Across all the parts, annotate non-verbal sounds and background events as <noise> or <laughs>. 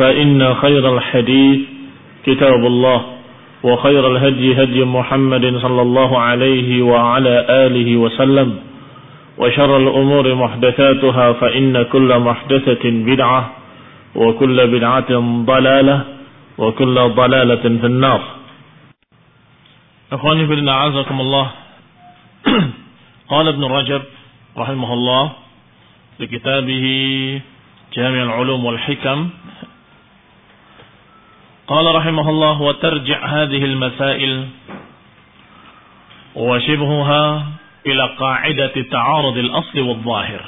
فإن خير الحديث كتاب الله وخير الهدي هدي محمد صلى الله عليه وعلى آله وسلم وشر الأمور محدثاتها فإن كل محدثة بدعة وكل بدعة ضلالة وكل ضلالة في النار. أخواني في عزكم الله. <clears throat> قال ابن رجب رحمه الله في كتابه جامع العلوم والحكم قال رحمه الله وترجع هذه المسائل وشبهها إلى قاعدة تعارض الأصل والظاهر.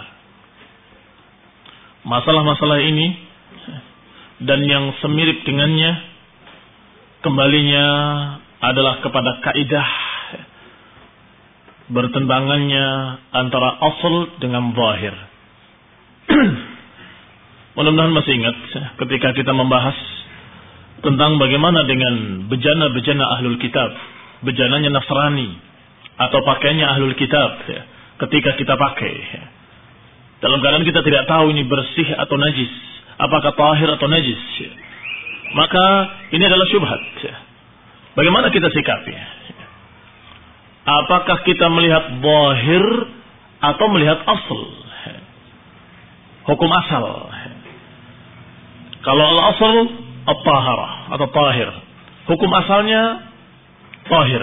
Masalah-masalah ini dan yang semirip dengannya kembalinya adalah kepada kaidah bertentangannya antara asal dengan zahir. <clears throat> Mudah-mudahan masih ingat ketika kita membahas tentang bagaimana dengan bejana-bejana ahlul kitab, bejananya Nasrani atau pakaiannya ahlul kitab ketika kita pakai. Dalam keadaan kita tidak tahu ini bersih atau najis, apakah tahir atau najis. Maka ini adalah syubhat. Bagaimana kita sikapi? Apakah kita melihat zahir atau melihat asal? Hukum asal. Kalau al-asal at-taharah atau tahir. Hukum asalnya tahir.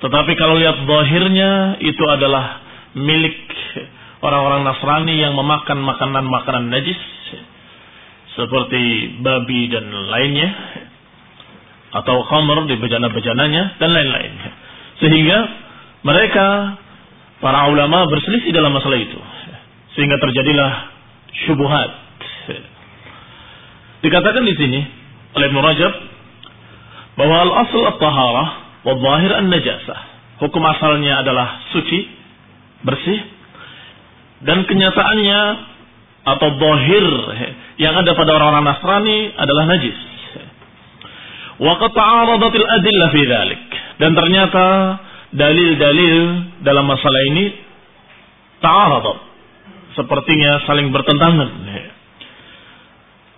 Tetapi kalau lihat zahirnya itu adalah milik orang-orang Nasrani yang memakan makanan-makanan najis seperti babi dan lainnya atau khamr di bejana-bejananya dan lain-lain. Sehingga mereka para ulama berselisih dalam masalah itu. Sehingga terjadilah syubhat. Dikatakan di sini oleh Ibn Rajab bahwa al-asl at-taharah wa zahir an-najasah. Hukum asalnya adalah suci, bersih dan kenyataannya atau zahir yang ada pada orang-orang Nasrani adalah najis. Wa qad ta'aradatil adillah fi dhalik. Dan ternyata dalil-dalil dalam masalah ini ta'aradat. Sepertinya saling bertentangan.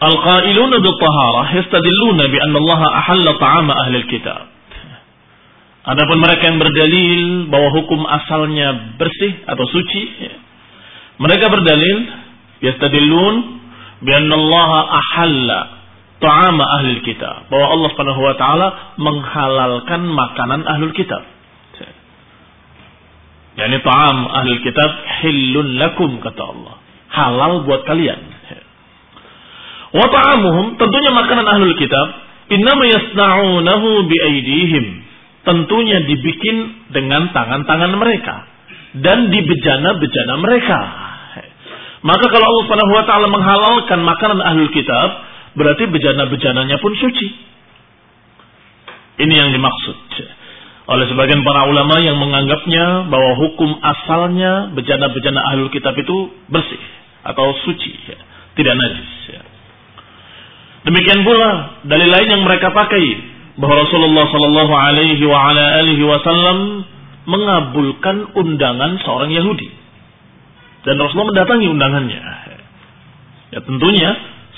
Al-qailuna bil taharah yastadilluna bi anna Allah ahalla ta'ama ahli kitab. Adapun mereka yang berdalil bahwa hukum asalnya bersih atau suci, mereka berdalil yastadillun bi anna Allah ahalla ta'ama ahli kitab. Bahwa Allah Subhanahu wa taala menghalalkan makanan ahlul kitab. Yani ta'am ahlul kitab hillun lakum kata Allah. Halal buat kalian. Wa tentunya makanan ahlul kitab innama yasna'unahu bi aidihim. Tentunya dibikin dengan tangan-tangan mereka dan di bejana-bejana mereka. Maka kalau Allah Subhanahu wa taala menghalalkan makanan ahlul kitab, berarti bejana-bejananya pun suci. Ini yang dimaksud oleh sebagian para ulama yang menganggapnya bahwa hukum asalnya bejana-bejana ahlul kitab itu bersih atau suci, tidak najis. Demikian pula dalil lain yang mereka pakai bahwa Rasulullah Shallallahu Alaihi Wasallam mengabulkan undangan seorang Yahudi dan Rasulullah mendatangi undangannya. Ya tentunya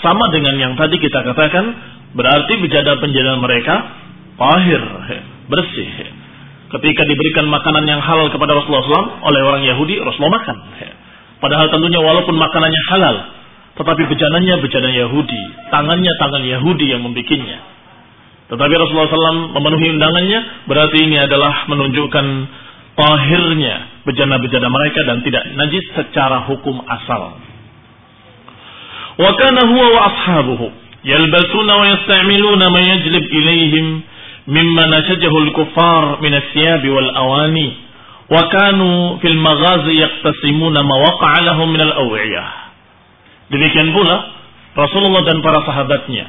sama dengan yang tadi kita katakan berarti bejana-bejana mereka tahir, bersih. Ketika diberikan makanan yang halal kepada Rasulullah SAW oleh orang Yahudi, Rasulullah makan. Padahal tentunya walaupun makanannya halal, tetapi bejananya bejana Yahudi, tangannya tangan Yahudi yang membikinnya. Tetapi Rasulullah SAW memenuhi undangannya, berarti ini adalah menunjukkan tahirnya bejana-bejana mereka dan tidak najis secara hukum asal. Wa kana huwa wa ashabuhu yalbasuna wa yasta'miluna ma yajlib ilaihim mimma nasajahu al-kuffar min ath-thiyab wal awani wa kanu fil maghazi yaqtasimuna ma waqa'a lahum min al-aw'iyah. Demikian pula Rasulullah dan para sahabatnya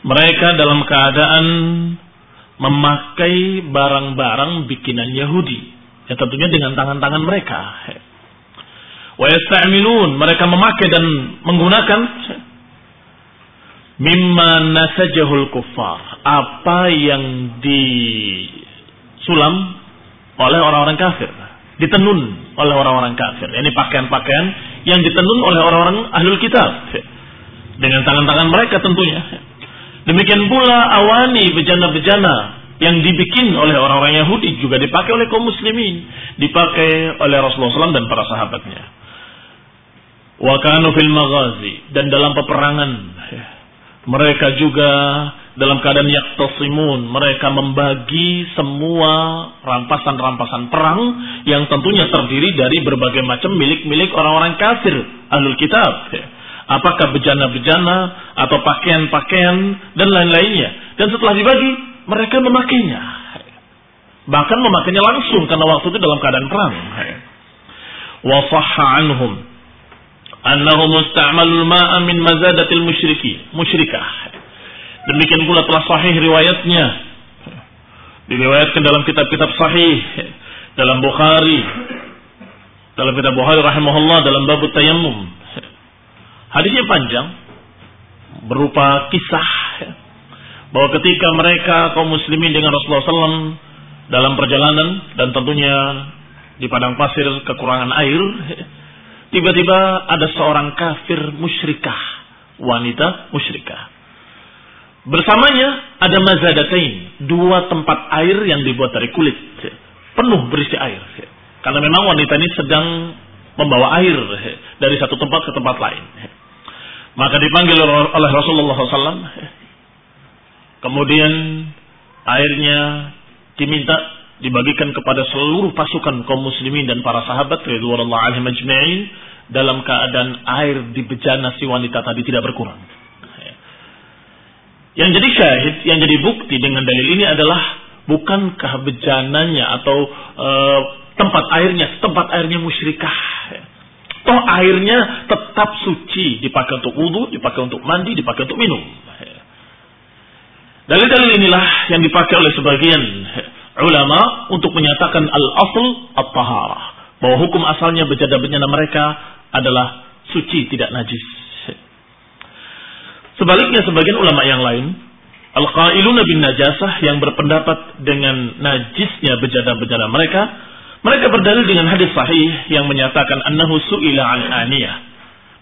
mereka dalam keadaan memakai barang-barang bikinan Yahudi Ya tentunya dengan tangan-tangan mereka. Wa yasta'milun, mereka memakai dan menggunakan mimma nasajahul kuffar, apa yang disulam oleh orang-orang kafir, ditenun oleh orang-orang kafir. Ini pakaian-pakaian yang ditenun oleh orang-orang ahlul kitab. Dengan tangan-tangan mereka tentunya. Demikian pula awani bejana-bejana yang dibikin oleh orang-orang Yahudi juga dipakai oleh kaum muslimin, dipakai oleh Rasulullah SAW dan para sahabatnya. Wa kanu fil maghazi dan dalam peperangan mereka juga dalam keadaan yaktasimun mereka membagi semua rampasan-rampasan perang yang tentunya terdiri dari berbagai macam milik-milik orang-orang kafir ahlul kitab apakah bejana-bejana atau pakaian-pakaian dan lain-lainnya dan setelah dibagi mereka memakainya. Bahkan memakainya langsung karena waktu itu dalam keadaan perang. Wa anhum annahu musta'malul ma'a mazadatil musyriki, musyrikah. Demikian pula telah sahih riwayatnya. Diriwayatkan dalam kitab-kitab sahih dalam Bukhari dalam kitab Bukhari rahimahullah dalam bab tayammum. Hadisnya panjang berupa kisah bahwa ketika mereka kaum muslimin dengan Rasulullah SAW dalam perjalanan dan tentunya di padang pasir kekurangan air, tiba-tiba ada seorang kafir musyrikah, wanita musyrikah. Bersamanya ada mazadatain, dua tempat air yang dibuat dari kulit, penuh berisi air. Karena memang wanita ini sedang membawa air dari satu tempat ke tempat lain. Maka dipanggil oleh Rasulullah SAW Kemudian airnya diminta dibagikan kepada seluruh pasukan kaum muslimin dan para sahabat radhiyallahu ajma'in dalam keadaan air di bejana si wanita tadi tidak berkurang. Yang jadi syahid, yang jadi bukti dengan dalil ini adalah bukankah bejananya atau e, tempat airnya, tempat airnya musyrikah. Toh airnya tetap suci, dipakai untuk wudhu, dipakai untuk mandi, dipakai untuk minum. Dalil-dalil inilah yang dipakai oleh sebagian ulama untuk menyatakan al-asl at-taharah. Bahwa hukum asalnya bejana-bejana mereka adalah suci, tidak najis. Sebaliknya sebagian ulama yang lain, al-qailuna bin najasah yang berpendapat dengan najisnya bejana-bejana mereka, mereka berdalil dengan hadis sahih yang menyatakan annahu su'ila an aniyah.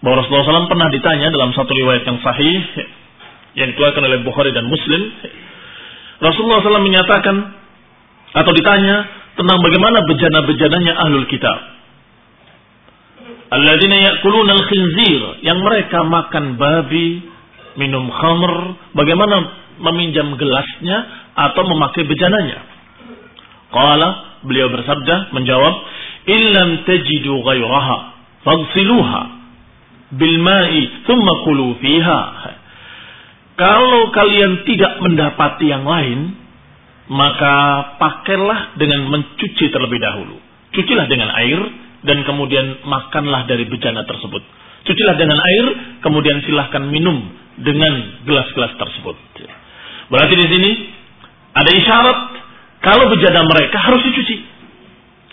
Bahwa Rasulullah SAW pernah ditanya dalam satu riwayat yang sahih, yang dikeluarkan oleh Bukhari dan Muslim, Rasulullah SAW menyatakan atau ditanya tentang bagaimana bejana-bejananya ahlul kitab. Alladzina ya'kuluna al-khinzir, yang mereka makan babi, minum khamr, bagaimana meminjam gelasnya atau memakai bejananya. Qala, beliau bersabda, menjawab, "Illam tajidu ghairaha, faghsiluha bil ma'i thumma kulu fiha." Kalau kalian tidak mendapati yang lain, maka pakailah dengan mencuci terlebih dahulu. Cucilah dengan air dan kemudian makanlah dari bejana tersebut. Cucilah dengan air, kemudian silahkan minum dengan gelas-gelas tersebut. Berarti di sini ada isyarat kalau bejana mereka harus dicuci.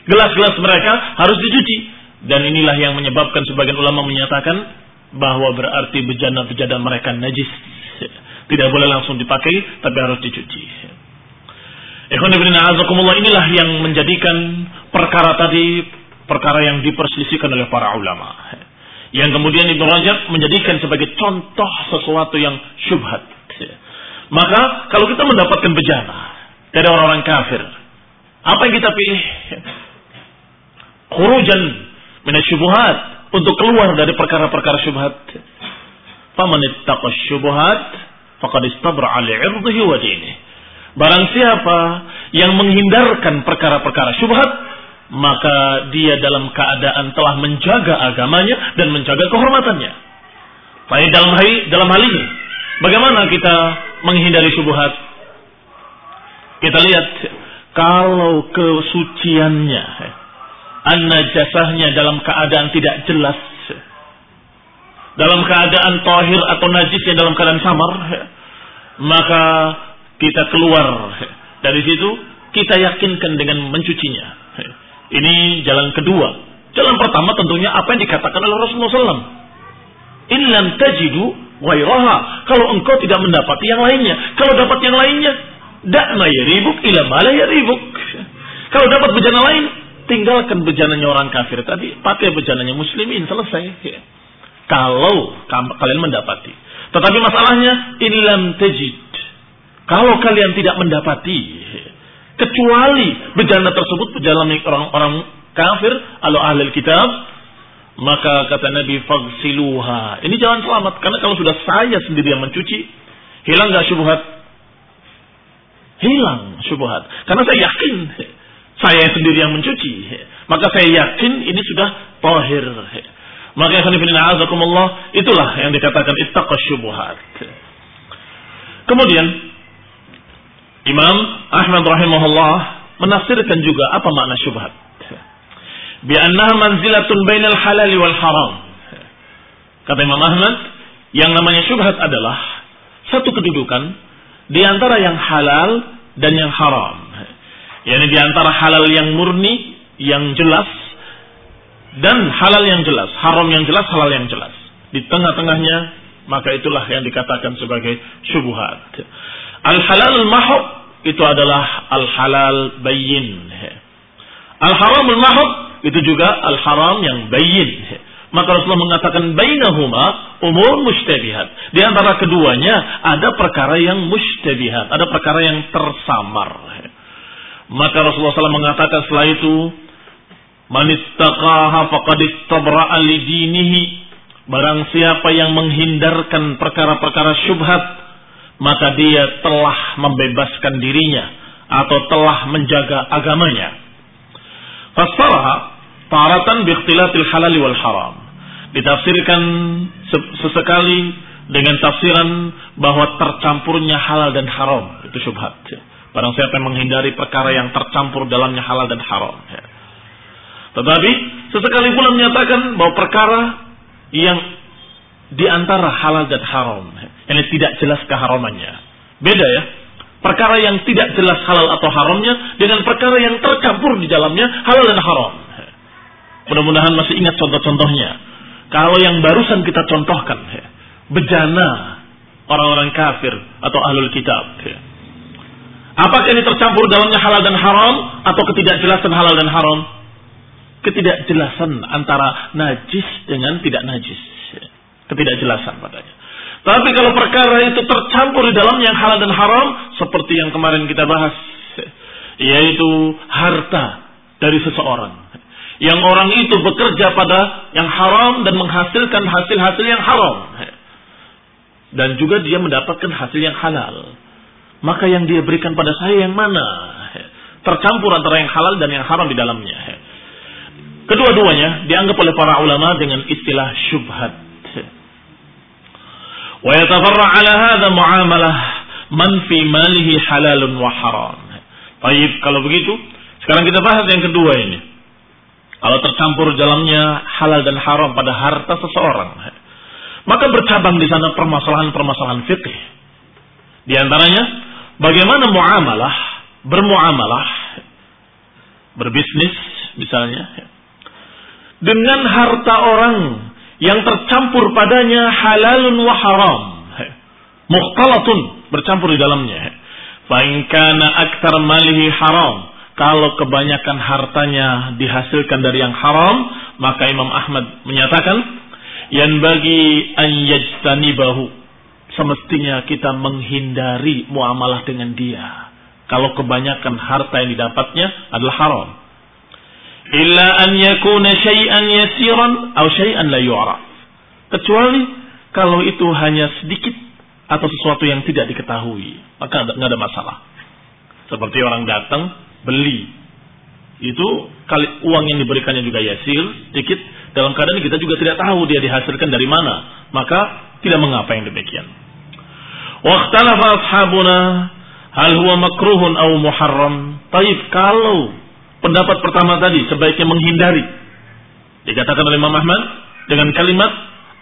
Gelas-gelas mereka harus dicuci. Dan inilah yang menyebabkan sebagian ulama menyatakan bahwa berarti bejana-bejana mereka najis tidak boleh langsung dipakai, tapi harus dicuci. inilah yang menjadikan perkara tadi perkara yang diperselisihkan oleh para ulama. Yang kemudian Ibnu Rajab menjadikan sebagai contoh sesuatu yang syubhat. Maka kalau kita mendapatkan bejana dari orang-orang kafir, apa yang kita pilih? Khurujan minasyubuhat untuk keluar dari perkara-perkara syubhat. Faman ittaqa syubuhat faqad istabra'a li'irdihi wa dinihi. Barang siapa yang menghindarkan perkara-perkara syubhat, maka dia dalam keadaan telah menjaga agamanya dan menjaga kehormatannya. Baik dalam hal dalam hal ini, bagaimana kita menghindari syubhat? Kita lihat kalau kesuciannya, an-najasahnya dalam keadaan tidak jelas, dalam keadaan tahir atau najisnya dalam keadaan samar, maka kita keluar dari situ, kita yakinkan dengan mencucinya. Ini jalan kedua. Jalan pertama tentunya apa yang dikatakan oleh Rasulullah SAW. Inlam tajidu wairaha. Kalau engkau tidak mendapati yang lainnya. Kalau dapat yang lainnya, da'ma yaribuk ila mala yaribuk. Kalau dapat bejana lain, tinggalkan bejananya orang kafir tadi, pakai bejananya muslimin, selesai. Kalau kalian mendapati. Tetapi masalahnya, inlam tajid. Kalau kalian tidak mendapati kecuali bejana tersebut bejana orang-orang kafir atau ahli kitab maka kata Nabi fagsiluha. Ini jangan selamat karena kalau sudah saya sendiri yang mencuci hilang nggak syubhat? Hilang syubhat. Karena saya yakin saya sendiri yang mencuci. Maka saya yakin ini sudah tahir maka ya itulah yang dikatakan ittaqas syubhat. Kemudian Imam Ahmad rahimahullah menafsirkan juga apa makna syubhat. Bi'annaha manzilatun bainal halal wal haram. Kata Imam Ahmad, yang namanya syubhat adalah satu kedudukan di antara yang halal dan yang haram. Yani di antara halal yang murni, yang jelas, dan halal yang jelas, haram yang jelas, halal yang jelas. Di tengah-tengahnya, maka itulah yang dikatakan sebagai syubhat. Al-halal al-mahab itu adalah al-halal bayin. Al-haram al-mahab itu juga al-haram yang bayin. Maka Rasulullah mengatakan bainahuma umur mustabihat. Di antara keduanya ada perkara yang mustabihat, ada perkara yang tersamar. Maka Rasulullah SAW mengatakan setelah itu, Man istaqaha faqad istabra'a Barang siapa yang menghindarkan perkara-perkara syubhat, maka dia telah membebaskan dirinya atau telah menjaga agamanya. Fassaraha taratan biikhtilatil halal wal haram. Ditafsirkan sesekali dengan tafsiran bahwa tercampurnya halal dan haram itu syubhat. Barang siapa yang menghindari perkara yang tercampur dalamnya halal dan haram. Tetapi sesekali pula menyatakan bahwa perkara yang di antara halal dan haram. Ini tidak jelas keharamannya. Beda ya. Perkara yang tidak jelas halal atau haramnya dengan perkara yang tercampur di dalamnya halal dan haram. Mudah-mudahan masih ingat contoh-contohnya. Kalau yang barusan kita contohkan, bejana orang-orang kafir atau ahlul kitab. Apakah ini tercampur dalamnya halal dan haram atau ketidakjelasan halal dan haram? Ketidakjelasan antara najis dengan tidak najis ketidakjelasan padanya. Tapi kalau perkara itu tercampur di dalam yang halal dan haram, seperti yang kemarin kita bahas, yaitu harta dari seseorang. Yang orang itu bekerja pada yang haram dan menghasilkan hasil-hasil yang haram. Dan juga dia mendapatkan hasil yang halal. Maka yang dia berikan pada saya yang mana? Tercampur antara yang halal dan yang haram di dalamnya. Kedua-duanya dianggap oleh para ulama dengan istilah syubhat ويتفرع على هذا معاملة من في ماله حلال وحرام. Baik, kalau begitu, sekarang kita bahas yang kedua ini. Kalau tercampur dalamnya halal dan haram pada harta seseorang, maka bercabang di sana permasalahan-permasalahan fikih. Di antaranya, bagaimana muamalah, bermuamalah, berbisnis misalnya, dengan harta orang yang tercampur padanya halalun wa haram. Mukhtalatun bercampur di dalamnya. Fa'inkana aktar malihi haram. Kalau kebanyakan hartanya dihasilkan dari yang haram, maka Imam Ahmad menyatakan, yang bagi an yajtanibahu. Semestinya kita menghindari muamalah dengan dia. Kalau kebanyakan harta yang didapatnya adalah haram. Illa an yakuna syai'an yasiran atau syai'an la yu'raf. Kecuali kalau itu hanya sedikit atau sesuatu yang tidak diketahui, maka nggak ada masalah. Seperti orang datang beli, itu kali uang yang diberikannya juga yasir, sedikit. Dalam keadaan kita juga tidak tahu dia dihasilkan dari mana, maka tidak mengapa yang demikian. Waqtalafa ashabuna hal huwa makruhun au muharram. Taib kalau pendapat pertama tadi sebaiknya menghindari. Dikatakan oleh Imam Ahmad dengan kalimat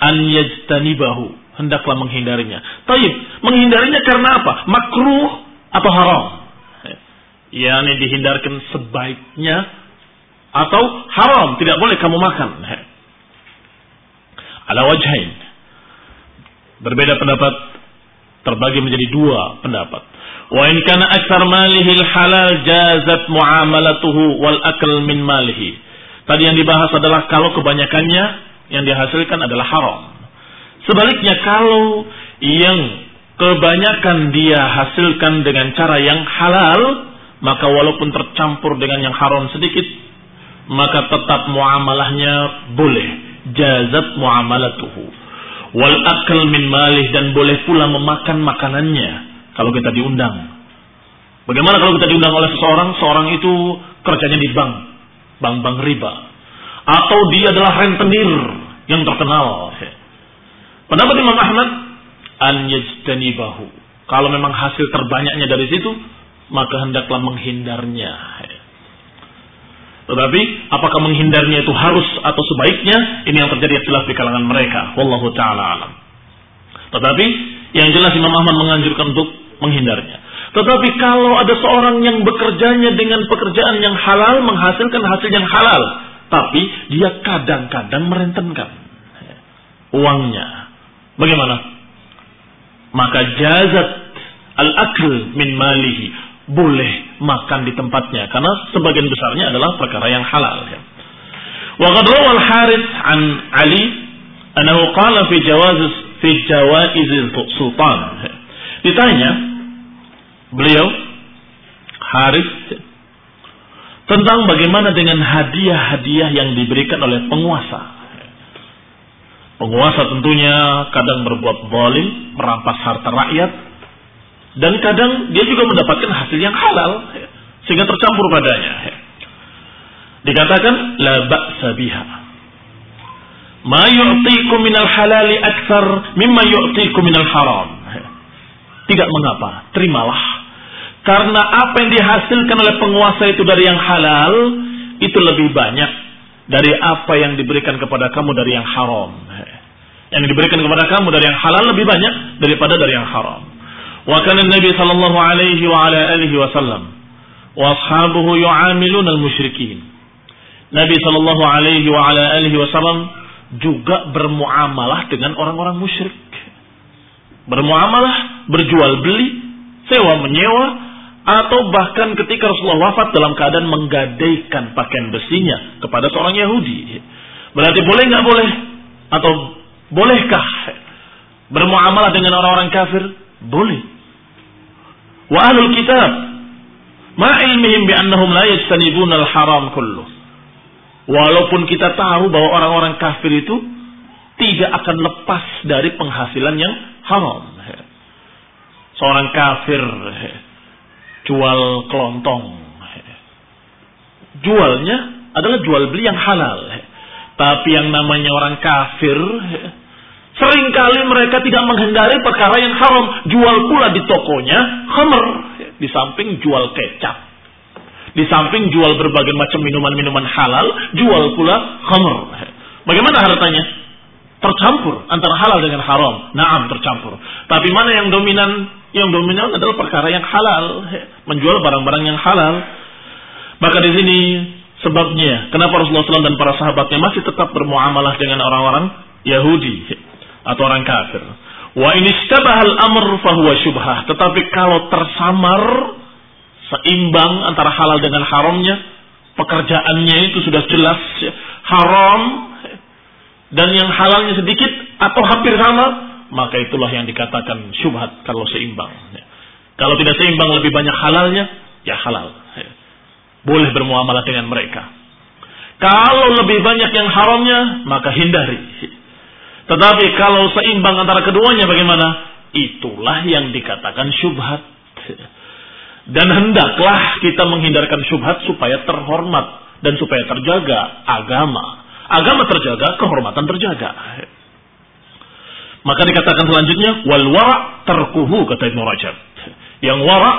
an yajtanibahu hendaklah menghindarinya. Taib, menghindarinya karena apa? Makruh atau haram? Ya, ini dihindarkan sebaiknya atau haram, tidak boleh kamu makan. Ala wajhain. Berbeda pendapat terbagi menjadi dua pendapat. Wa in kana aktsar malihi halal jazat muamalatuhu wal akal min malihi. Tadi yang dibahas adalah kalau kebanyakannya yang dihasilkan adalah haram. Sebaliknya kalau yang kebanyakan dia hasilkan dengan cara yang halal, maka walaupun tercampur dengan yang haram sedikit, maka tetap muamalahnya boleh. Jazat muamalatuhu. Wal akal min malih dan boleh pula memakan makanannya kalau kita diundang. Bagaimana kalau kita diundang oleh seseorang, seorang itu kerjanya di bank, bank-bank riba. Atau dia adalah rentenir yang terkenal. Pendapat Imam Ahmad an yajtanibahu. Kalau memang hasil terbanyaknya dari situ, maka hendaklah menghindarnya. Tetapi apakah menghindarnya itu harus atau sebaiknya? Ini yang terjadi jelas di kalangan mereka. Wallahu taala alam. Tetapi yang jelas Imam Ahmad menganjurkan untuk menghindarnya. Tetapi kalau ada seorang yang bekerjanya dengan pekerjaan yang halal, menghasilkan hasil yang halal, tapi dia kadang-kadang merentenkan uangnya, Bagaimana? Maka jazat al-akl min malihi. Boleh makan di tempatnya. Karena sebagian besarnya adalah perkara yang halal. Ya. Wa qad rawal Harith an Ali annahu qala fi jawaz fi jawaiz sultan. Ditanya beliau Harith tentang bagaimana dengan hadiah-hadiah yang diberikan oleh penguasa Penguasa tentunya kadang berbuat zalim, merampas harta rakyat, dan kadang dia juga mendapatkan hasil yang halal, sehingga tercampur padanya. Dikatakan la ba'sa biha. Ma yu'tikum minal halali akthar mimma yu'tikum minal haram. Tidak mengapa, terimalah. Karena apa yang dihasilkan oleh penguasa itu dari yang halal, itu lebih banyak dari apa yang diberikan kepada kamu dari yang haram. Yang diberikan kepada kamu dari yang halal lebih banyak daripada dari yang haram. Wa kana Nabi sallallahu alaihi wa ala alihi wasallam wa ashabuhu yu'amilun al-musyrikin. Nabi sallallahu alaihi wa ala alihi wasallam juga bermuamalah dengan orang-orang musyrik. Bermuamalah, berjual beli, sewa menyewa, atau bahkan ketika Rasulullah wafat dalam keadaan menggadaikan pakaian besinya kepada seorang Yahudi. Berarti boleh nggak boleh? Atau bolehkah bermuamalah dengan orang-orang kafir? Boleh. Wa ahlul kitab ma ilmihim bi la yastanibuna al-haram kullu. Walaupun kita tahu bahwa orang-orang kafir itu tidak akan lepas dari penghasilan yang haram. Seorang kafir jual kelontong. Jualnya adalah jual beli yang halal. Tapi yang namanya orang kafir, sering kali mereka tidak menghindari perkara yang haram. Jual pula di tokonya khamr. Di samping jual kecap. Di samping jual berbagai macam minuman-minuman halal, jual pula khamr. Bagaimana hartanya? Tercampur antara halal dengan haram. Naam tercampur. Tapi mana yang dominan yang dominan adalah perkara yang halal, menjual barang-barang yang halal. Maka di sini sebabnya kenapa Rasulullah SAW dan para sahabatnya masih tetap bermuamalah dengan orang-orang Yahudi atau orang kafir. Wa ini istabahal amr fahuwa syubhah. Tetapi kalau tersamar seimbang antara halal dengan haramnya, pekerjaannya itu sudah jelas haram dan yang halalnya sedikit atau hampir sama, maka itulah yang dikatakan syubhat kalau seimbang. Kalau tidak seimbang lebih banyak halalnya, ya halal. Boleh bermuamalah dengan mereka. Kalau lebih banyak yang haramnya, maka hindari. Tetapi kalau seimbang antara keduanya bagaimana? Itulah yang dikatakan syubhat. Dan hendaklah kita menghindarkan syubhat supaya terhormat dan supaya terjaga agama. Agama terjaga, kehormatan terjaga. Maka dikatakan selanjutnya wal wara terkuhu kata Ibnu Rajab. Yang wara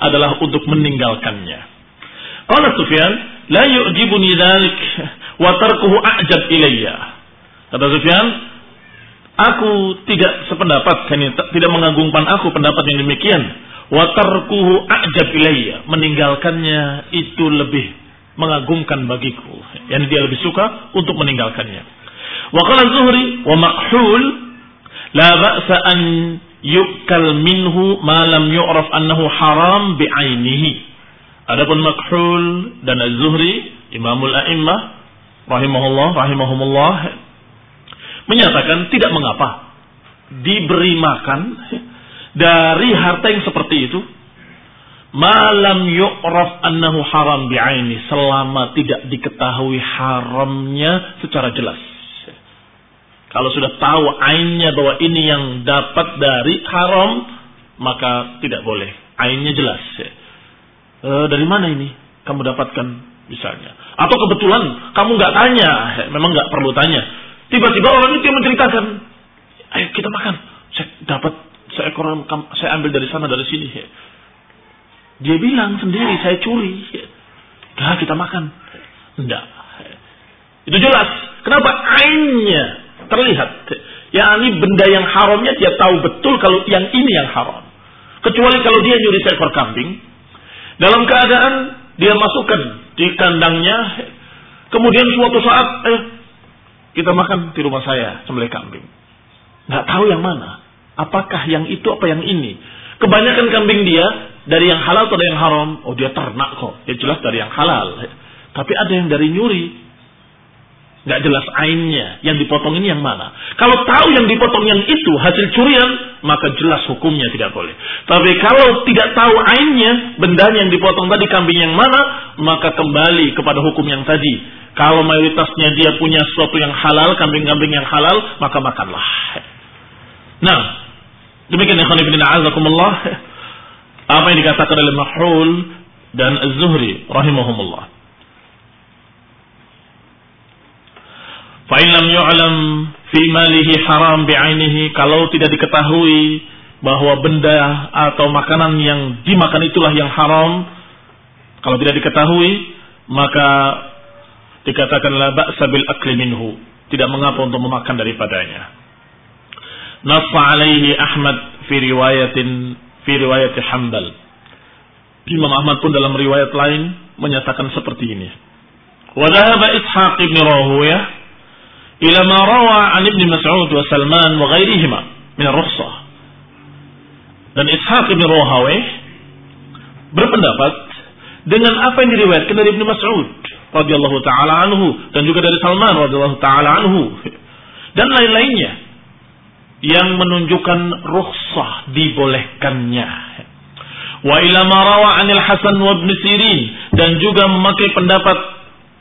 adalah untuk meninggalkannya. Qala Sufyan, la yu'jibuni dzalik wa tarkuhu a'jab ilayya. Kata Sufyan, aku tidak sependapat, tidak mengagungkan aku pendapat yang demikian. Wa tarkuhu a'jab ilayya. Meninggalkannya itu lebih mengagumkan bagiku. Yang dia lebih suka untuk meninggalkannya. Wa qala Zuhri wa makhul la ba'sa an yukal minhu ma lam yu'raf annahu haram bi'ainihi. Adapun makhul dan Az-Zuhri, Imamul A'immah rahimahullah rahimahumullah menyatakan tidak mengapa diberi makan dari harta yang seperti itu malam yu'raf annahu haram bi'aini selama tidak diketahui haramnya secara jelas. Kalau sudah tahu ainnya bahwa ini yang dapat dari haram, maka tidak boleh. Ainnya jelas. E, dari mana ini kamu dapatkan misalnya? Atau kebetulan kamu nggak tanya, memang nggak perlu tanya. Tiba-tiba orang itu menceritakan, ayo kita makan. Saya dapat seekor saya ambil dari sana dari sini. Dia bilang sendiri saya curi. Nah, kita makan. Enggak. Itu jelas. Kenapa? Ainnya terlihat. Ya ini benda yang haramnya dia tahu betul kalau yang ini yang haram. Kecuali kalau dia nyuri seekor kambing. Dalam keadaan dia masukkan di kandangnya. Kemudian suatu saat eh, kita makan di rumah saya sembelih kambing. Nggak tahu yang mana. Apakah yang itu apa yang ini? Kebanyakan kambing dia dari yang halal atau dari yang haram. Oh dia ternak kok. Ya jelas dari yang halal. Tapi ada yang dari nyuri. Gak jelas ainnya. Yang dipotong ini yang mana. Kalau tahu yang dipotong yang itu hasil curian. Maka jelas hukumnya tidak boleh. Tapi kalau tidak tahu ainnya. Bendanya yang dipotong tadi kambing yang mana. Maka kembali kepada hukum yang tadi. Kalau mayoritasnya dia punya sesuatu yang halal. Kambing-kambing yang halal. Maka makanlah. Nah. Demikian ikhwan ibn a'azakumullah. Apa yang dikatakan oleh Mahul dan Az-Zuhri rahimahumullah. Fa'in lam yu'lam fi malihi haram bi'ainihi kalau tidak diketahui bahwa benda atau makanan yang dimakan itulah yang haram kalau tidak diketahui maka dikatakan la ba'sa bil akli minhu tidak mengapa untuk memakan daripadanya nassa alaihi Ahmad fi riwayatin fi riwayat Hambal Imam Ahmad pun dalam riwayat lain menyatakan seperti ini. Wa dhahaba Ishaq ibn Rahuyah ila ma rawa an Ibn Mas'ud wa Salman wa ghairihima min ar-rukhsah. Dan Ishaq bin Rahawi berpendapat dengan apa yang diriwayatkan dari Ibnu Mas'ud radhiyallahu taala anhu dan juga dari Salman radhiyallahu taala anhu dan lain-lainnya yang menunjukkan rukhsah dibolehkannya. Wa ila ma rawa anil Hasan wa Ibn Sirin dan juga memakai pendapat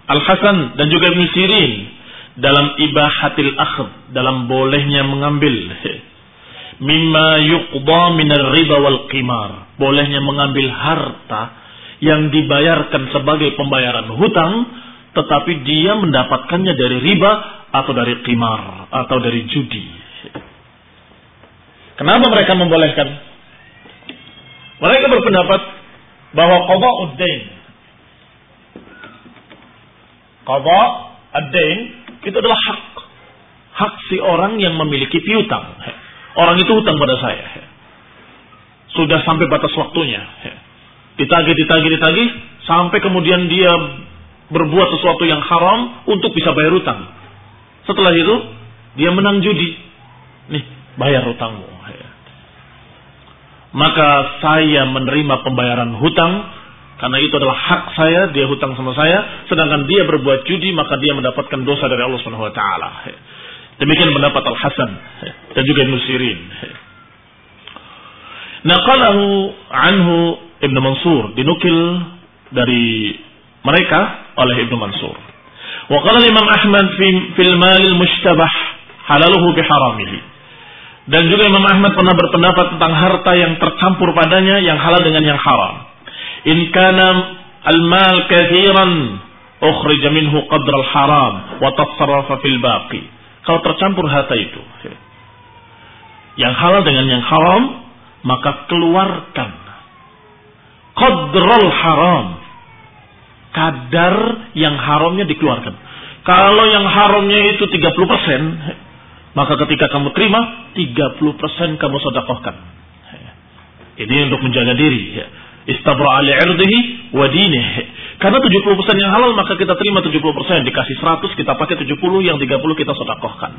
Al Hasan dan juga Ibn Sirin dalam ibahatil akhd, dalam bolehnya mengambil mimma yuqda minar riba wal qimar, bolehnya mengambil harta yang dibayarkan sebagai pembayaran hutang tetapi dia mendapatkannya dari riba atau dari qimar atau dari judi. Kenapa mereka membolehkan? Mereka berpendapat bahwa qada ud-dain qada ad-dain itu adalah hak. Hak si orang yang memiliki piutang. Orang itu hutang pada saya. Sudah sampai batas waktunya. Ditagih, ditagih, ditagih. Sampai kemudian dia berbuat sesuatu yang haram untuk bisa bayar hutang. Setelah itu, dia menang judi. Nih, bayar hutangmu. Maka saya menerima pembayaran hutang karena itu adalah hak saya, dia hutang sama saya, sedangkan dia berbuat judi maka dia mendapatkan dosa dari Allah Subhanahu wa taala. Demikian pendapat Al Hasan dan juga Ibnu Sirin. Naqalahu anhu Ibnu Mansur dinukil dari mereka oleh Ibnu Mansur. Wa qala Imam Ahmad fi fil mal mustabah halaluhu biharamihi. Dan juga Imam Ahmad pernah berpendapat tentang harta yang tercampur padanya yang halal dengan yang haram. In kana al-mal kathiran ukhrija minhu qadra al-haram wa tasarrafa fil baqi. Kalau tercampur harta itu yang halal dengan yang haram maka keluarkan qadral haram kadar yang haramnya dikeluarkan. Kalau yang haramnya itu 30%, maka ketika kamu terima, 30% kamu sedekahkan. Ini untuk menjaga diri. Istabra ali irdihi wa. Karena 70% yang halal maka kita terima 70%. Dikasih 100 kita pakai 70, yang 30 kita sedekahkan.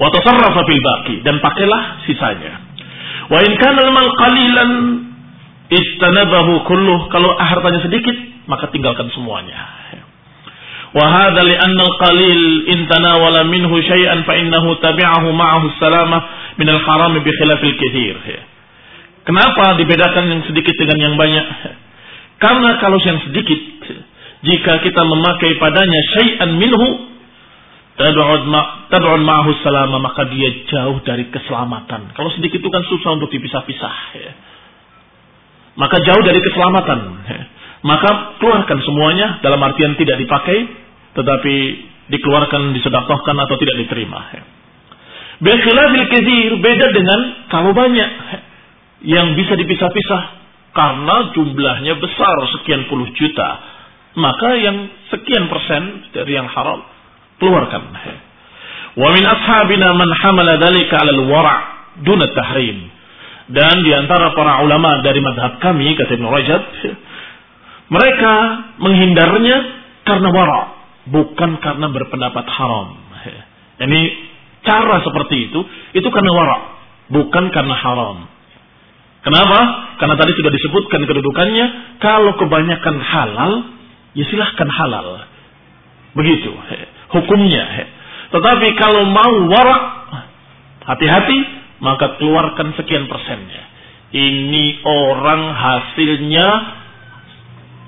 Wa tasarrafa fil baqi dan pakailah sisanya. Wa in kana al qalilan istanabahu kulluh. Kalau hartanya sedikit, maka tinggalkan semuanya. Al-qalil in tanawala minhu syai'an fa innahu tabi'ahu ma'ahu salamah min al-haram bi khilafil katsir. Kenapa dibedakan yang sedikit dengan yang banyak? Karena kalau yang sedikit, jika kita memakai padanya syai'an minhu, tad'un ma'ahu salama, maka dia jauh dari keselamatan. Kalau sedikit itu kan susah untuk dipisah-pisah. Ya. Maka jauh dari keselamatan. Ya maka keluarkan semuanya dalam artian tidak dipakai tetapi dikeluarkan disedekahkan atau tidak diterima. Bikhilafil katsir beda dengan kalau banyak yang bisa dipisah-pisah karena jumlahnya besar sekian puluh juta. Maka yang sekian persen dari yang haram keluarkan. Wa min ashabina man hamala 'ala al-wara' duna tahrim. Dan di antara para ulama dari madhab kami kata Ibnu Rajab mereka menghindarnya karena wara, bukan karena berpendapat haram. Ini cara seperti itu, itu karena wara, bukan karena haram. Kenapa? Karena tadi sudah disebutkan kedudukannya, kalau kebanyakan halal, ya silahkan halal. Begitu hukumnya. Tetapi kalau mau wara, hati-hati, maka keluarkan sekian persennya. Ini orang hasilnya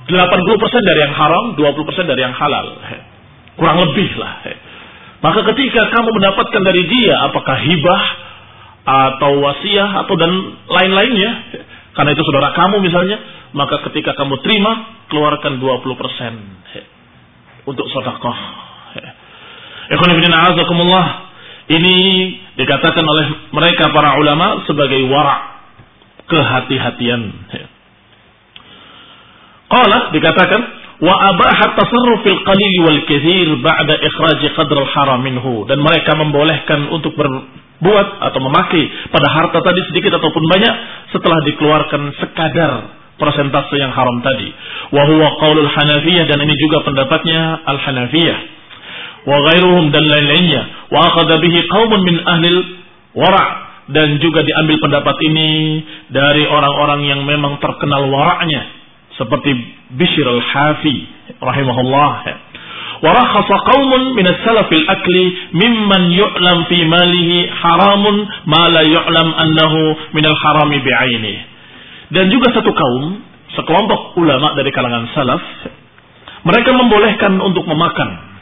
80% dari yang haram, 20% dari yang halal. Kurang lebih lah. Maka ketika kamu mendapatkan dari dia apakah hibah atau wasiah atau dan lain-lainnya, karena itu saudara kamu misalnya, maka ketika kamu terima keluarkan 20% untuk sedekah. Ini dikatakan oleh mereka para ulama sebagai wara kehati-hatian. Qala dikatakan wa abahat tasarruf fil qalil wal kathir ba'da ikhraj qadr al haram minhu. Dan mereka membolehkan untuk berbuat atau memakai pada harta tadi sedikit ataupun banyak setelah dikeluarkan sekadar persentase yang haram tadi. Wa huwa qaulul hanafiyah dan ini juga pendapatnya al hanafiyah wa ghairuhum dan lain-lainnya. Wa akhadha bihi qaumun min ahli wara' dan juga diambil pendapat ini dari orang-orang yang memang terkenal waraknya seperti Bishr al-Hafi rahimahullah. Wa rakhasa qaumun min as-salaf al-akli mimman yu'lam fi malihi haramun ma la yu'lam annahu dan juga satu kaum sekelompok ulama dari kalangan salaf mereka membolehkan untuk memakan.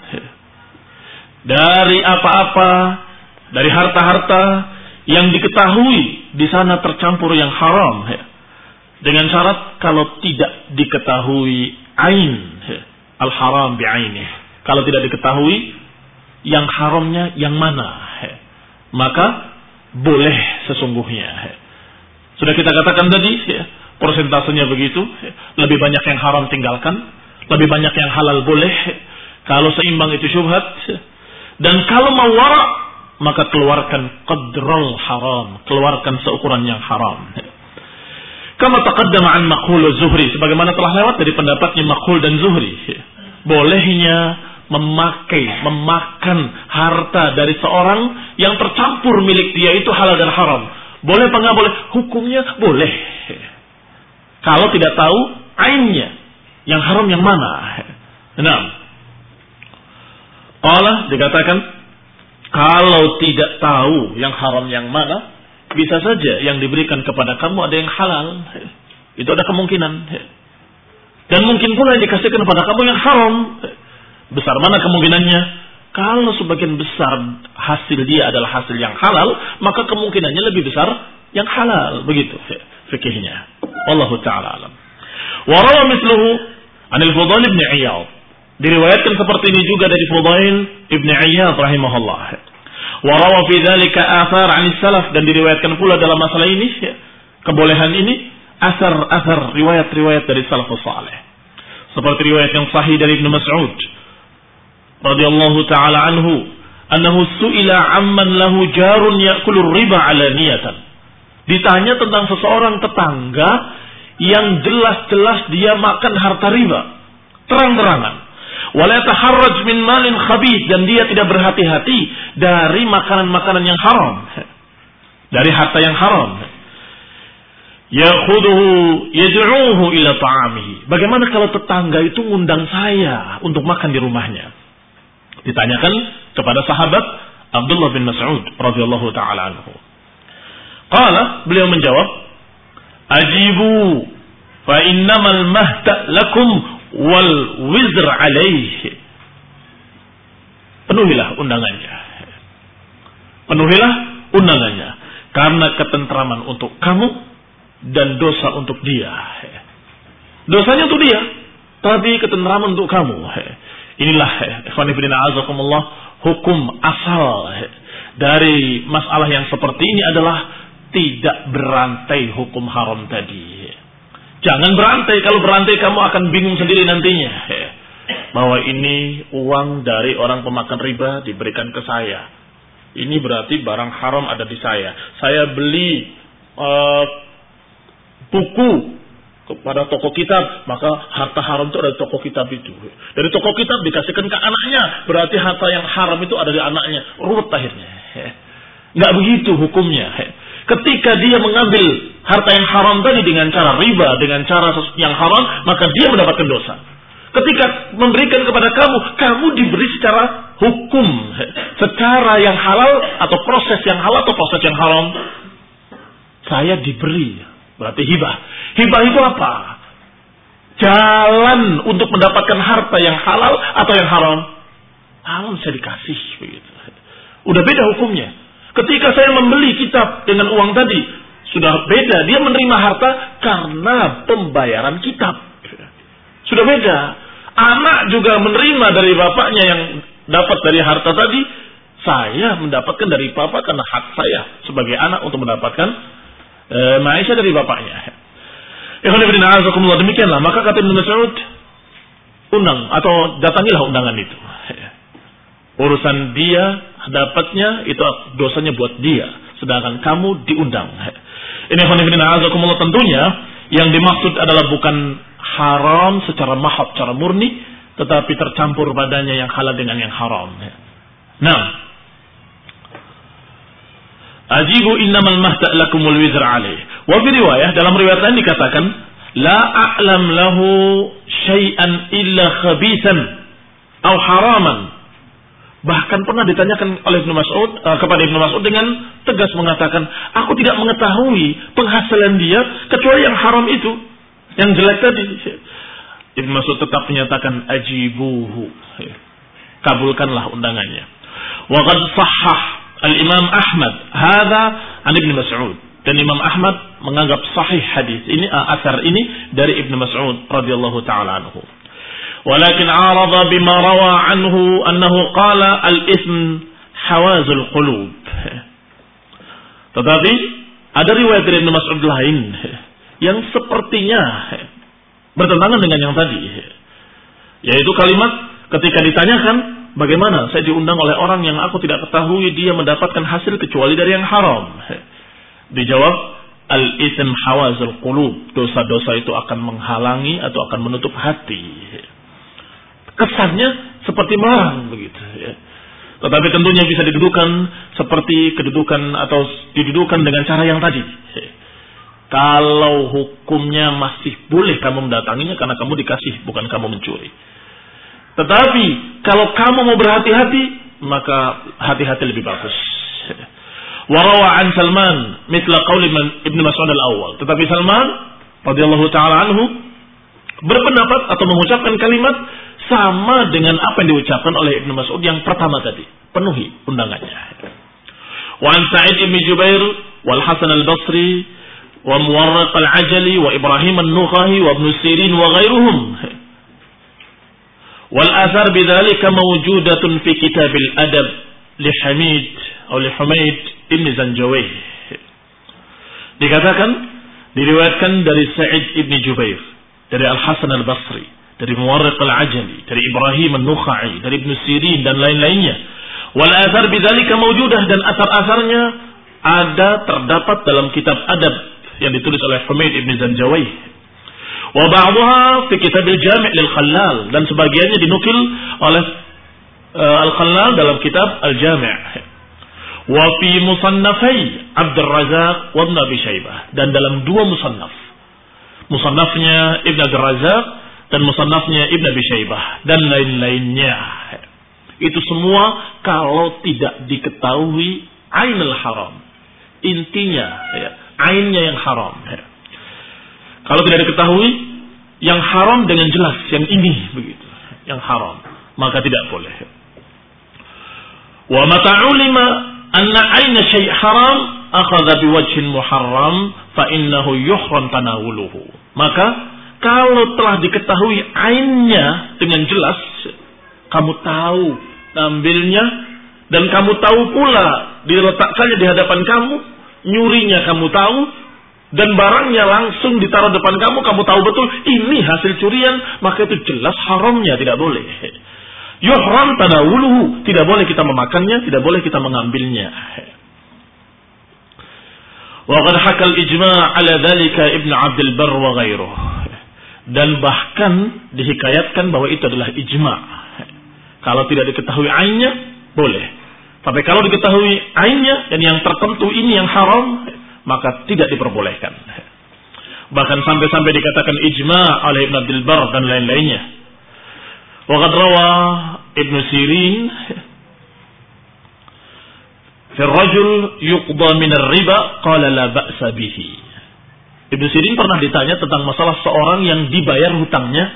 Dari apa-apa dari harta-harta yang diketahui di sana tercampur yang haram dengan syarat kalau tidak diketahui ain al-haram bi'ainih. Kalau tidak diketahui yang haramnya yang mana. Maka boleh sesungguhnya. Sudah kita katakan tadi persentasenya begitu. Lebih banyak yang haram tinggalkan. Lebih banyak yang halal boleh. Kalau seimbang itu syubhat. Dan kalau mau wara maka keluarkan qadral haram. Keluarkan seukuran yang haram. Kama taqaddama an Makhul Zuhri sebagaimana telah lewat dari pendapatnya Makhul dan Zuhri. Bolehnya memakai, memakan harta dari seorang yang tercampur milik dia itu halal dan haram. Boleh apa nggak boleh? Hukumnya boleh. Kalau tidak tahu ainnya, yang haram yang mana. Nah, Allah dikatakan kalau tidak tahu yang haram yang mana, bisa saja yang diberikan kepada kamu ada yang halal. Itu ada kemungkinan. Dan mungkin pula yang dikasihkan kepada kamu yang haram. Besar mana kemungkinannya? Kalau sebagian besar hasil dia adalah hasil yang halal, maka kemungkinannya lebih besar yang halal. Begitu fikihnya. Wallahu ta'ala alam. Warawa misluhu anil Fudail ibn Iyad. Diriwayatkan seperti ini juga dari Fudail ibn Iyad rahimahullah. Warawa fi dzalika athar 'an salaf dan diriwayatkan pula dalam masalah ini kebolehan ini asar-asar riwayat-riwayat dari salafus saleh. Seperti riwayat yang sahih dari Ibnu Mas'ud radhiyallahu taala anhu, annahu su'ila amman lahu jarun ya'kulu riba niyatan. Ditanya tentang seseorang tetangga yang jelas-jelas dia makan harta riba, terang-terangan. Wala taharraj min malin khabith dan dia tidak berhati-hati dari makanan-makanan yang haram. Dari harta yang haram yakhuduhu yad'uhu ila ta'amihi. Bagaimana kalau tetangga itu ngundang saya untuk makan di rumahnya? Ditanyakan kepada sahabat Abdullah bin Mas'ud radhiyallahu taala anhu. Qala beliau menjawab, "Ajibu fa innamal mahta lakum wal wizr alaihi." Penuhilah undangannya. Penuhilah undangannya karena ketentraman untuk kamu dan dosa untuk dia. Dosanya untuk dia, tapi ketentraman untuk kamu. Inilah azakumullah hukum asal dari masalah yang seperti ini adalah tidak berantai hukum haram tadi. Jangan berantai, kalau berantai kamu akan bingung sendiri nantinya. Bahwa ini uang dari orang pemakan riba diberikan ke saya. Ini berarti barang haram ada di saya. Saya beli uh, buku kepada toko kitab, maka harta haram itu ada di toko kitab itu. Dari toko kitab dikasihkan ke anaknya, berarti harta yang haram itu ada di anaknya. Ruwet akhirnya. Nggak begitu hukumnya. Ketika dia mengambil harta yang haram tadi dengan cara riba, dengan cara yang haram, maka dia mendapatkan dosa. Ketika memberikan kepada kamu, kamu diberi secara hukum, secara yang halal atau proses yang halal atau proses yang haram. Saya diberi Berarti hibah. Hibah itu apa? Jalan untuk mendapatkan harta yang halal atau yang haram. Halal saya dikasih. Begitu. Udah beda hukumnya. Ketika saya membeli kitab dengan uang tadi, sudah beda. Dia menerima harta karena pembayaran kitab. Sudah beda. Anak juga menerima dari bapaknya yang dapat dari harta tadi. Saya mendapatkan dari bapak karena hak saya sebagai anak untuk mendapatkan e, Maisha dari bapaknya. Demikianlah. Maka kata Ibn Mas'ud, undang atau datangilah undangan itu. Urusan dia dapatnya itu dosanya buat dia. Sedangkan kamu diundang. Ini azakumullah tentunya yang dimaksud adalah bukan haram secara mahab, secara murni, tetapi tercampur badannya yang halal dengan yang haram. Nah, Ajibu innamal mahta lakumul wizr alaih. Wa riwayah dalam riwayat lain dikatakan la a'lam lahu syai'an illa khabisan atau haraman. Bahkan pernah ditanyakan oleh Ibnu Mas'ud uh, kepada Ibnu Mas'ud dengan tegas mengatakan, "Aku tidak mengetahui penghasilan dia kecuali yang haram itu, yang jelek tadi." Ibnu Mas'ud tetap menyatakan ajibuhu. Kabulkanlah undangannya. Wa qad Al-Imam Ahmad hadza an Ibnu Mas'ud dan Imam Ahmad menganggap sahih hadis ini uh, asar ini dari Ibnu Mas'ud radhiyallahu taala anhu. Walakin arada bima rawa anhu annahu qala al-ism hawazul qulub. <laughs> Tetapi ada riwayat dari Ibnu lain <laughs> yang sepertinya <laughs> bertentangan dengan yang tadi. Yaitu kalimat ketika ditanyakan Bagaimana saya diundang oleh orang yang aku tidak ketahui dia mendapatkan hasil kecuali dari yang haram? Dijawab, al-ithm hawazul qulub. Dosa-dosa itu akan menghalangi atau akan menutup hati. Kesannya seperti melarang begitu ya. Tetapi tentunya bisa didudukan seperti kedudukan atau didudukan dengan cara yang tadi. Kalau hukumnya masih boleh kamu mendatanginya karena kamu dikasih, bukan kamu mencuri. Tetapi kalau kamu mau berhati-hati, maka hati-hati lebih bagus. Warawa an Salman mitla qauli Ibn Mas'ud al-awwal. Tetapi Salman radhiyallahu taala anhu berpendapat atau mengucapkan kalimat sama dengan apa yang diucapkan oleh Ibnu Mas'ud yang pertama tadi. Penuhi undangannya. Wa an Sa'id ibn Jubair wal Hasan al-Basri wa Muwarraq al-Ajali wa Ibrahim an-Nukhahi wa Ibn Sirin wa ghairuhum. Wal athar bidzalika mawjudatun fi kitab al-adab li Hamid atau li Humaid ibn Zanjawih. Dikatakan diriwayatkan dari Sa'id ibn Jubair, dari Al-Hasan al-Basri, dari Muwarriq al-Ajali, dari Ibrahim al-Nukhai, dari Ibn Sirin dan lain-lainnya. Wal athar bidzalika mawjudah dan asar-asarnya ada terdapat dalam kitab adab yang ditulis oleh Humaid ibn Zanjawi. Wa ba'daha fi kitab al-Jami' lil Khallal dan sebagiannya dinukil oleh uh, Al-Khallal dalam kitab Al-Jami'. Wa fi musannafai Abdul Razak wa Ibn Abi Shaybah dan dalam dua musannaf. Musannafnya Ibn Abdul Razak dan musannafnya Ibn Abi Syaibah dan lain-lainnya. Itu semua kalau tidak diketahui ainul haram. Intinya ya, ainnya yang haram. Ya. Kalau tidak diketahui yang haram dengan jelas, yang ini begitu, yang haram, maka tidak boleh. Wa mata ulima anna aina syai' haram akhadha biwajhin muharram fa innahu yuhram tanawuluhu. Maka kalau telah diketahui ainnya dengan jelas, kamu tahu ambilnya dan kamu tahu pula diletakkannya di hadapan kamu, nyurinya kamu tahu dan barangnya langsung ditaruh depan kamu, kamu tahu betul ini hasil curian, maka itu jelas haramnya tidak boleh. Yuhram tanawuluhu, tidak boleh kita memakannya, tidak boleh kita mengambilnya. Wa qad hakal ijma' ala dhalika Ibn Abdul Barr wa ghairuh dan bahkan dihikayatkan bahwa itu adalah ijma. Kalau tidak diketahui ainnya, boleh. Tapi kalau diketahui ainnya dan yang tertentu ini yang haram, maka tidak diperbolehkan. Bahkan sampai-sampai dikatakan ijma oleh Ibn Abdul Bar dan lain-lainnya. Waqad rawa Ibn Sirin fi rajul yuqda min riba qala la ba'sa bihi. Ibnu Sirin pernah ditanya tentang masalah seorang yang dibayar hutangnya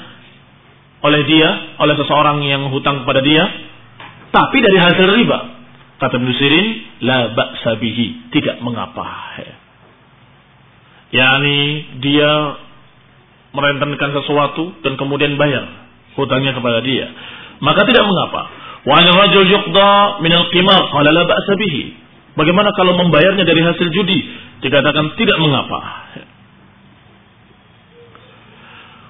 oleh dia, oleh seseorang yang hutang kepada dia, tapi dari hasil riba. Kata Ibnu Sirin, la ba'sa bihi, tidak mengapa. Yani dia merentenkan sesuatu dan kemudian bayar hutangnya kepada dia. Maka tidak mengapa. Wa rajul yuqda min al-qimar qala la ba'sa bihi. Bagaimana kalau membayarnya dari hasil judi? Dikatakan tidak mengapa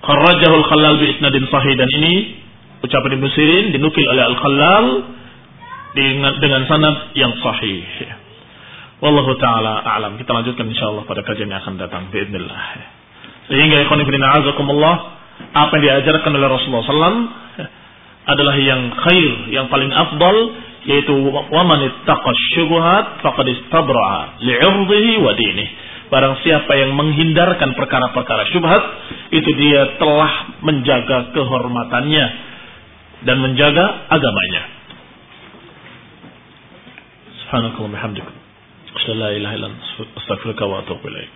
Kharrajahul Khalal bi isnadin sahih dan ini ucapan Ibnu Sirin dinukil oleh Al-Khalal dengan dengan sanad yang sahih. Wallahu taala a'lam. Kita lanjutkan insyaallah pada kajian yang akan datang باذنillah. Sehingga ikhwan fillah azakumullah apa yang diajarkan oleh Rasulullah SAW adalah yang khair, yang paling afdal yaitu waman ittaqash syubhat faqad istabra'a li'irdihi wa dinihi Barang siapa yang menghindarkan perkara-perkara syubhat, itu dia telah menjaga kehormatannya dan menjaga agamanya. Subhanakallah bihamdika. Asyhadu an wa.